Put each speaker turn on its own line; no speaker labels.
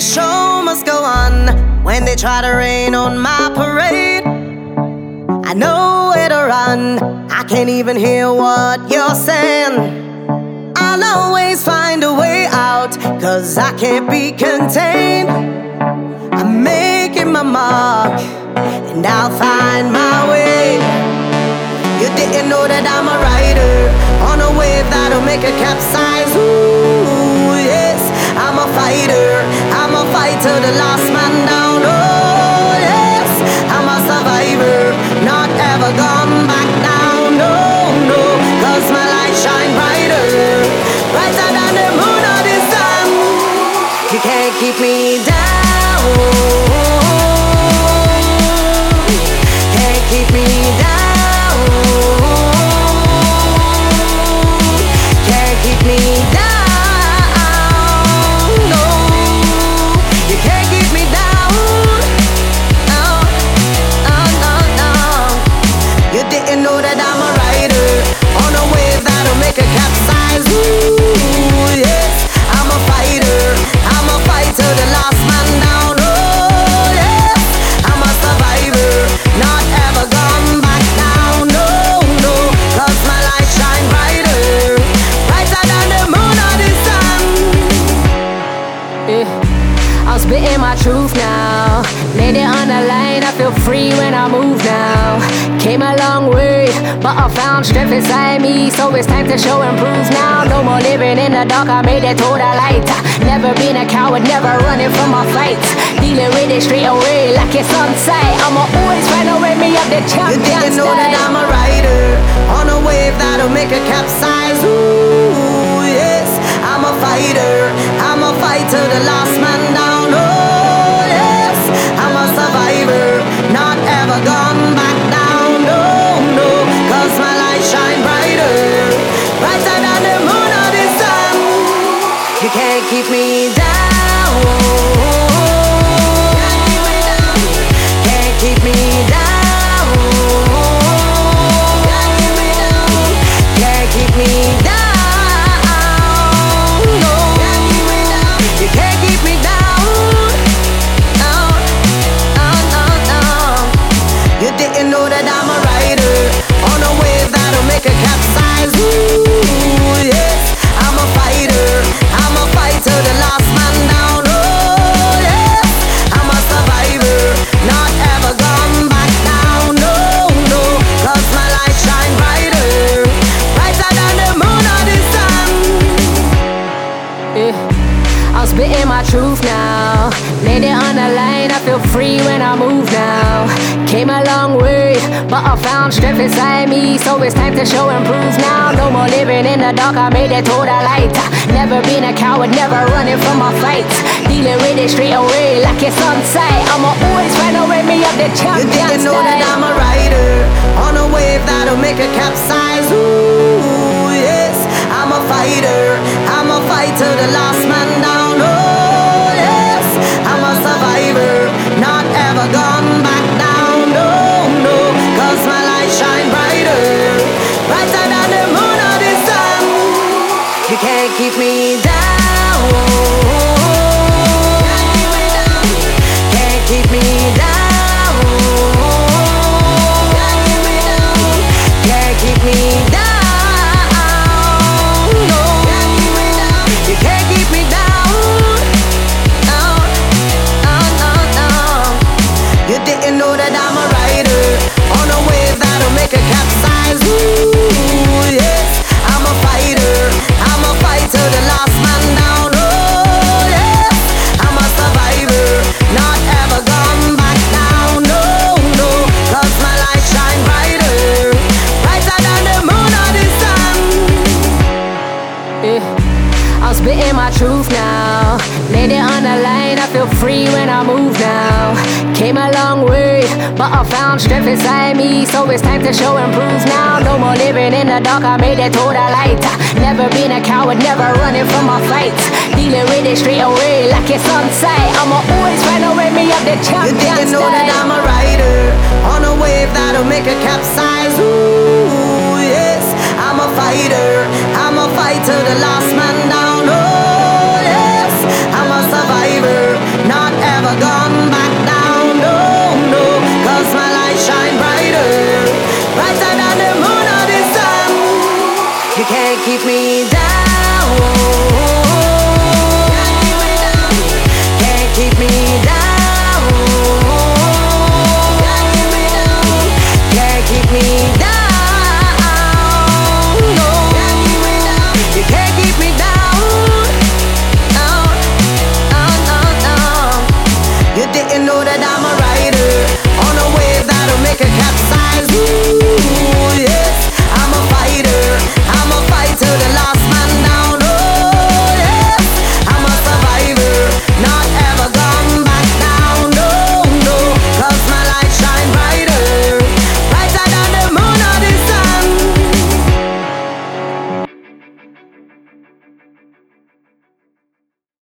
The show must go on when they try to rain on my parade. I know where to run, I can't even hear what you're saying. I'll always find a way out, cause I can't be contained. I'm making my mark, and I'll find my way. You didn't know that I'm a rider on a wave that'll make a capsize. Ooh, yes, I'm a fighter. Last
free when I move now. Came a long way, but I found strength inside me, so it's time to show and prove now. No more living in the dark, I made it to the light. Never been a coward, never running from my fights. Dealing with it straight away like it's on sight. I'ma always find a way me up the
You
champion
didn't know that I'm a rider on a wave that'll make a capsize. Ooh, yes, I'm a fighter. I'm a fighter, the last You can't keep me down. Can't keep me down. Can't keep me down. No, you can't keep me down. You didn't know that I'm a rider on a wave that'll make a capsize. Ooh,
Yeah. I'm spitting my truth now. Laid it on the line, I feel free when I move now. Came a long way, but I found strength inside me, so it's time to show and prove now. No more living in the dark, I made it to the light. Never been a coward, never running from my fights. Dealing with it straight away like it's on sight. I'ma always find a way me up the
You
champion
didn't know that I'm a rider on a wave that'll make a capsize. Ooh, yes, I'm a fighter. I'm a fighter, the last man
It on the line, I feel free when I move now. Came a long way, but I found strength inside me, so it's time to show and prove now. No more living in the dark, I made it to the light. Never been a coward, never running from my fights. Dealing with it straight away like it's on sight. I'ma always find a way me up the
You didn't know that I'm a rider on a wave that'll make a capsize. Ooh, yes, I'm a fighter. I'm a fighter, the last